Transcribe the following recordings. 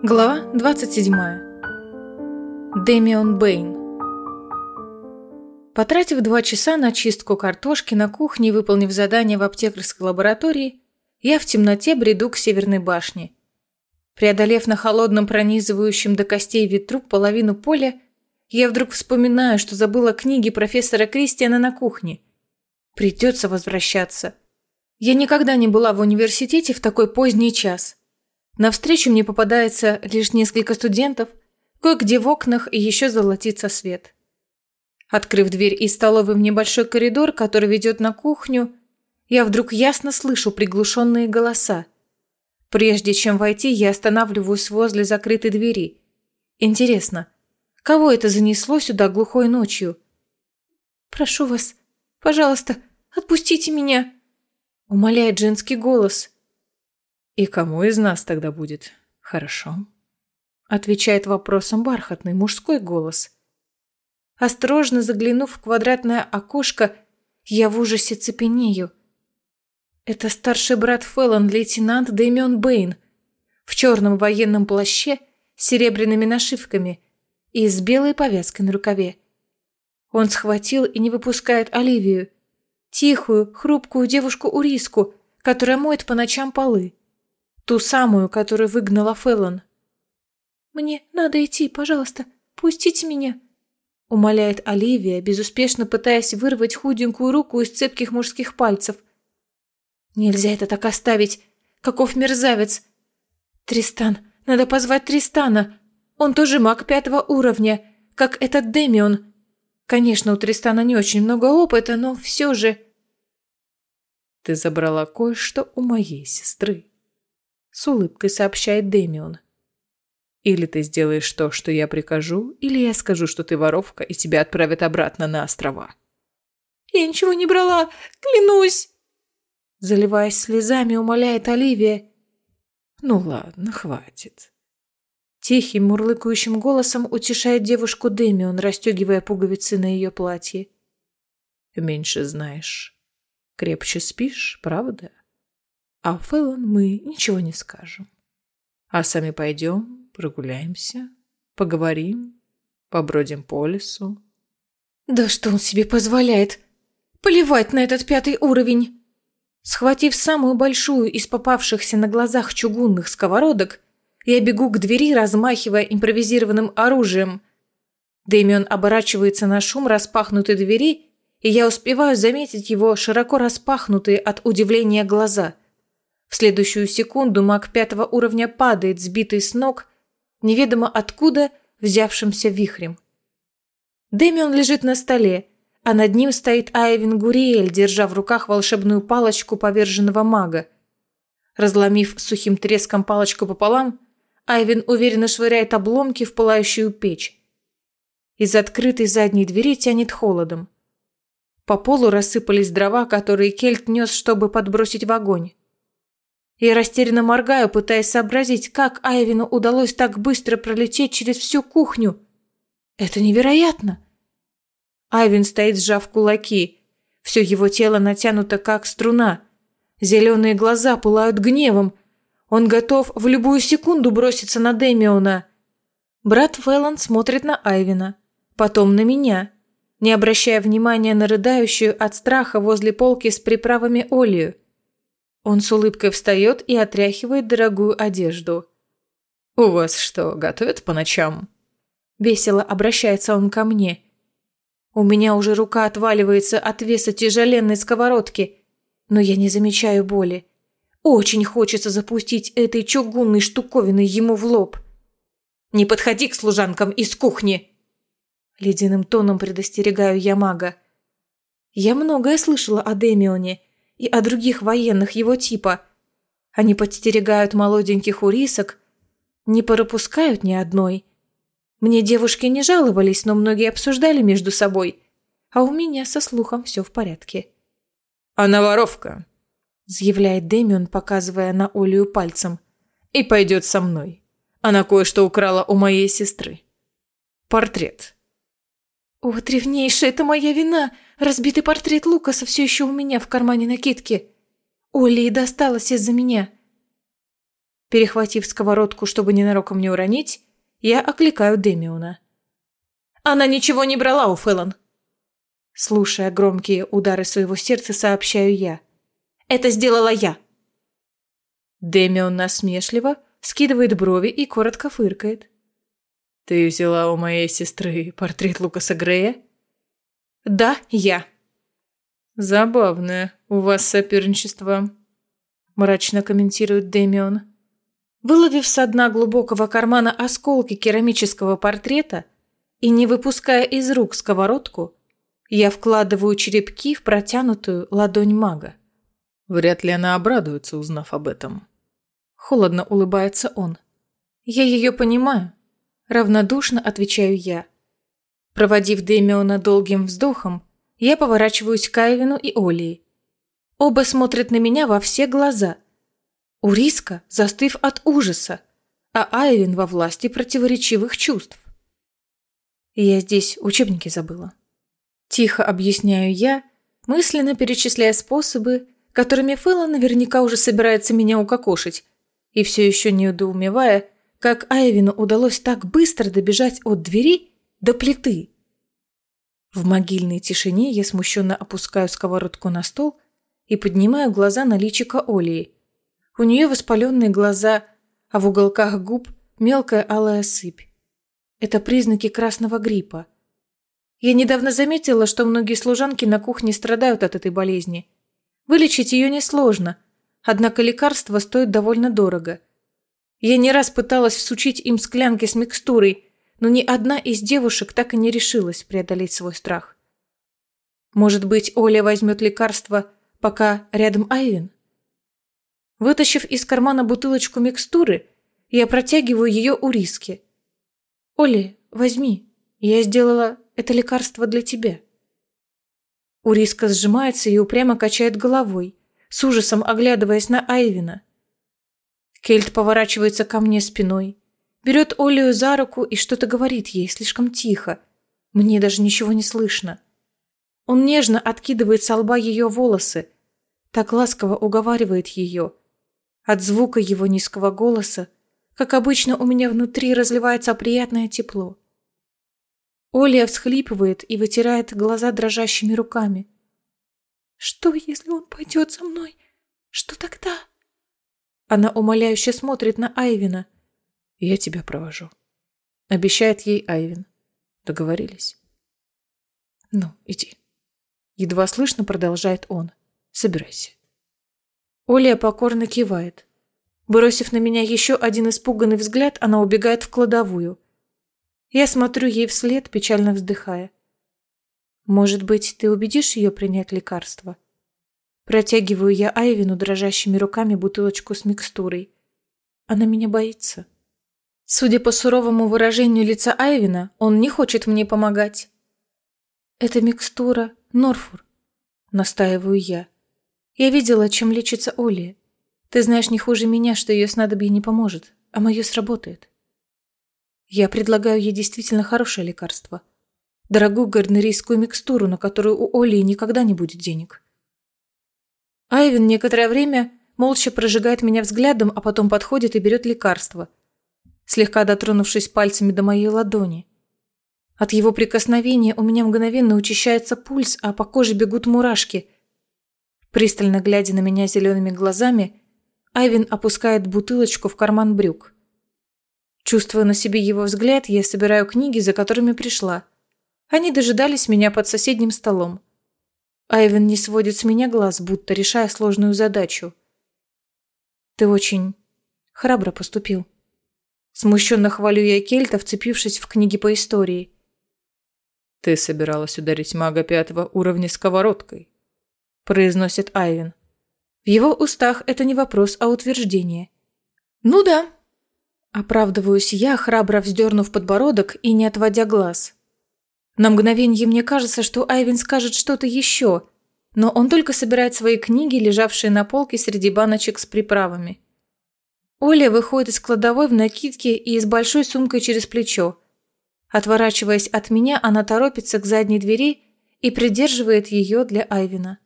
Глава 27. Дэмион Бэйн. Потратив два часа на чистку картошки на кухне и выполнив задание в аптекарской лаборатории, я в темноте бреду к Северной башне. Преодолев на холодном пронизывающем до костей ветру половину поля, я вдруг вспоминаю, что забыла книги профессора Кристиана на кухне. Придется возвращаться. Я никогда не была в университете в такой поздний час. Навстречу мне попадается лишь несколько студентов, кое-где в окнах еще золотится свет. Открыв дверь из столовой в небольшой коридор, который ведет на кухню, я вдруг ясно слышу приглушенные голоса. Прежде чем войти, я останавливаюсь возле закрытой двери. Интересно, кого это занесло сюда глухой ночью? «Прошу вас, пожалуйста, отпустите меня!» Умоляет женский голос. «И кому из нас тогда будет хорошо?» Отвечает вопросом бархатный мужской голос. Осторожно заглянув в квадратное окошко, я в ужасе цепенею. Это старший брат Феллон, лейтенант Дэмион Бэйн, в черном военном плаще с серебряными нашивками и с белой повязкой на рукаве. Он схватил и не выпускает Оливию, Тихую, хрупкую девушку-уриску, которая моет по ночам полы. Ту самую, которую выгнала Феллон. «Мне надо идти, пожалуйста, пустите меня», — умоляет Оливия, безуспешно пытаясь вырвать худенькую руку из цепких мужских пальцев. «Нельзя это так оставить. Каков мерзавец!» «Тристан, надо позвать Тристана. Он тоже маг пятого уровня, как этот Демион. Конечно, у Тристана не очень много опыта, но все же...» «Ты забрала кое-что у моей сестры», — с улыбкой сообщает Дэмион. «Или ты сделаешь то, что я прикажу, или я скажу, что ты воровка, и тебя отправят обратно на острова». «Я ничего не брала, клянусь!» Заливаясь слезами, умоляет Оливия. «Ну ладно, хватит. Тихим, мурлыкающим голосом утешает девушку Демион, расстегивая пуговицы на ее платье. «Меньше знаешь, крепче спишь, правда? А Фэллон мы ничего не скажем. А сами пойдем, прогуляемся, поговорим, побродим по лесу». «Да что он себе позволяет? Плевать на этот пятый уровень!» Схватив самую большую из попавшихся на глазах чугунных сковородок, я бегу к двери, размахивая импровизированным оружием. Дэмион оборачивается на шум распахнутой двери, и я успеваю заметить его широко распахнутые от удивления глаза. В следующую секунду маг пятого уровня падает, сбитый с ног, неведомо откуда взявшимся вихрем. Дэмион лежит на столе, а над ним стоит Айвин Гуриэль, держа в руках волшебную палочку поверженного мага. Разломив сухим треском палочку пополам, Айвин уверенно швыряет обломки в пылающую печь. Из открытой задней двери тянет холодом. По полу рассыпались дрова, которые Кельт нес, чтобы подбросить в огонь. Я растерянно моргаю, пытаясь сообразить, как Айвину удалось так быстро пролететь через всю кухню. Это невероятно. Айвин стоит, сжав кулаки. Все его тело натянуто, как струна. Зеленые глаза пылают гневом, он готов в любую секунду броситься на Демиона. Брат Фэллон смотрит на Айвина, потом на меня, не обращая внимания на рыдающую от страха возле полки с приправами Олию. Он с улыбкой встает и отряхивает дорогую одежду. «У вас что, готовят по ночам?» Весело обращается он ко мне. У меня уже рука отваливается от веса тяжеленной сковородки, но я не замечаю боли. Очень хочется запустить этой чугунной штуковиной ему в лоб. «Не подходи к служанкам из кухни!» Ледяным тоном предостерегаю я мага. Я многое слышала о Демионе и о других военных его типа. Они подстерегают молоденьких урисок, не пропускают ни одной. Мне девушки не жаловались, но многие обсуждали между собой, а у меня со слухом все в порядке. «Она воровка», заявляет Дэмион, показывая на Олию пальцем. «И пойдет со мной. Она кое-что украла у моей сестры. Портрет». «О, древнейшая, это моя вина! Разбитый портрет Лукаса все еще у меня в кармане накидки. Олии досталось из-за меня». Перехватив сковородку, чтобы ненароком не уронить, я окликаю Демиона. «Она ничего не брала у Фэллон!» Слушая громкие удары своего сердца, сообщаю я. «Это сделала я!» Демион насмешливо скидывает брови и коротко фыркает. «Ты взяла у моей сестры портрет Лукаса Грея?» «Да, я». «Забавное у вас соперничество», – мрачно комментирует Демион. Выловив со дна глубокого кармана осколки керамического портрета и не выпуская из рук сковородку, я вкладываю черепки в протянутую ладонь мага. Вряд ли она обрадуется, узнав об этом. Холодно улыбается он. Я ее понимаю. Равнодушно отвечаю я. Проводив Демиона долгим вздохом, я поворачиваюсь к Айвину и Олии. Оба смотрят на меня во все глаза. Уриска, застыв от ужаса, а Айвин во власти противоречивых чувств. Я здесь учебники забыла. Тихо объясняю я, мысленно перечисляя способы, которыми Фэлла наверняка уже собирается меня укокошить, и все еще не как Айвину удалось так быстро добежать от двери до плиты. В могильной тишине я смущенно опускаю сковородку на стол и поднимаю глаза на личико Олии. У нее воспаленные глаза, а в уголках губ мелкая алая сыпь. Это признаки красного гриппа. Я недавно заметила, что многие служанки на кухне страдают от этой болезни. Вылечить ее несложно, однако лекарство стоит довольно дорого. Я не раз пыталась всучить им склянки с микстурой, но ни одна из девушек так и не решилась преодолеть свой страх. Может быть, Оля возьмет лекарство, пока рядом Айвин? Вытащив из кармана бутылочку микстуры, я протягиваю ее у риски. «Оля, возьми, я сделала это лекарство для тебя». Уриска сжимается и упрямо качает головой, с ужасом оглядываясь на Айвина. Кельт поворачивается ко мне спиной, берет Олию за руку и что-то говорит ей слишком тихо. Мне даже ничего не слышно. Он нежно откидывает со лба ее волосы, так ласково уговаривает ее. От звука его низкого голоса, как обычно, у меня внутри разливается приятное тепло. Оля всхлипывает и вытирает глаза дрожащими руками. «Что, если он пойдет со мной? Что тогда?» Она умоляюще смотрит на Айвина. «Я тебя провожу», — обещает ей Айвин. Договорились. «Ну, иди». Едва слышно продолжает он. «Собирайся». Оля покорно кивает. Бросив на меня еще один испуганный взгляд, она убегает в кладовую. Я смотрю ей вслед, печально вздыхая. «Может быть, ты убедишь ее принять лекарство?» Протягиваю я Айвину дрожащими руками бутылочку с микстурой. Она меня боится. Судя по суровому выражению лица Айвина, он не хочет мне помогать. Это микстура Норфур, настаиваю я. Я видела, чем лечится Оли. Ты знаешь не хуже меня, что ее снадобье не поможет, а мое сработает. Я предлагаю ей действительно хорошее лекарство. Дорогую гарднерийскую микстуру, на которую у Оли никогда не будет денег. Айвен некоторое время молча прожигает меня взглядом, а потом подходит и берет лекарство, слегка дотронувшись пальцами до моей ладони. От его прикосновения у меня мгновенно учащается пульс, а по коже бегут мурашки. Пристально глядя на меня зелеными глазами, Айвен опускает бутылочку в карман брюк. Чувствуя на себе его взгляд, я собираю книги, за которыми пришла. Они дожидались меня под соседним столом. Айвен не сводит с меня глаз, будто решая сложную задачу. «Ты очень храбро поступил». Смущенно хвалю я Кельта, вцепившись в книги по истории. «Ты собиралась ударить мага пятого уровня сковородкой», – произносит Айвен. В его устах это не вопрос, а утверждение. «Ну да», – оправдываюсь я, храбро вздернув подбородок и не отводя глаз. На мгновение мне кажется, что Айвин скажет что-то еще, но он только собирает свои книги, лежавшие на полке среди баночек с приправами. Оля выходит из кладовой в накидке и с большой сумкой через плечо. Отворачиваясь от меня, она торопится к задней двери и придерживает ее для Айвина.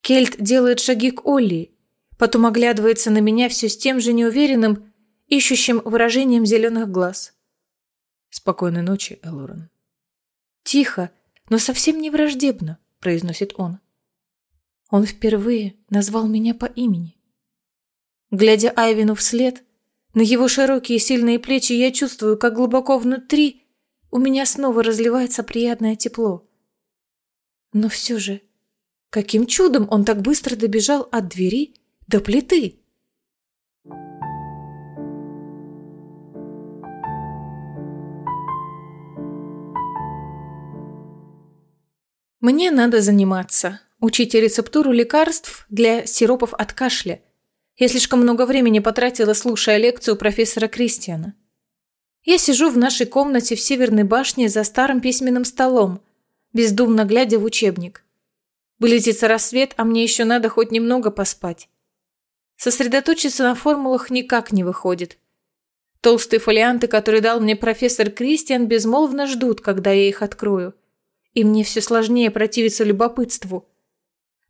Кельт делает шаги к Олли, Потом оглядывается на меня все с тем же неуверенным, ищущим выражением зеленых глаз. «Спокойной ночи, Элорен». «Тихо, но совсем не враждебно», — произносит он. Он впервые назвал меня по имени. Глядя Айвину вслед, на его широкие сильные плечи я чувствую, как глубоко внутри у меня снова разливается приятное тепло. Но все же, каким чудом он так быстро добежал от двери до плиты? Мне надо заниматься. Учить рецептуру лекарств для сиропов от кашля. Я слишком много времени потратила, слушая лекцию профессора Кристиана. Я сижу в нашей комнате в Северной башне за старым письменным столом, бездумно глядя в учебник. Близится рассвет, а мне еще надо хоть немного поспать. Сосредоточиться на формулах никак не выходит. Толстые фолианты, которые дал мне профессор Кристиан, безмолвно ждут, когда я их открою. И мне все сложнее противиться любопытству.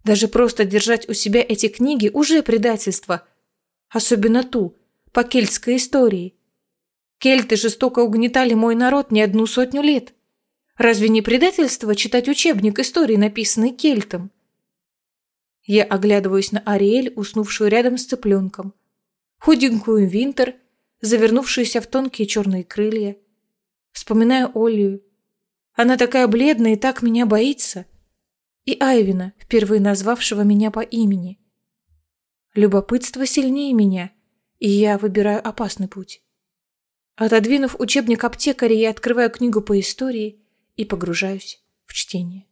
Даже просто держать у себя эти книги уже предательство. Особенно ту, по кельтской истории. Кельты жестоко угнетали мой народ не одну сотню лет. Разве не предательство читать учебник истории, написанный кельтом? Я оглядываюсь на Ариэль, уснувшую рядом с цыпленком. Худенькую Винтер, завернувшуюся в тонкие черные крылья. Вспоминаю Олью. Она такая бледная и так меня боится и Айвина, впервые назвавшего меня по имени. Любопытство сильнее меня, и я выбираю опасный путь. Отодвинув учебник аптекаря, я открываю книгу по истории и погружаюсь в чтение.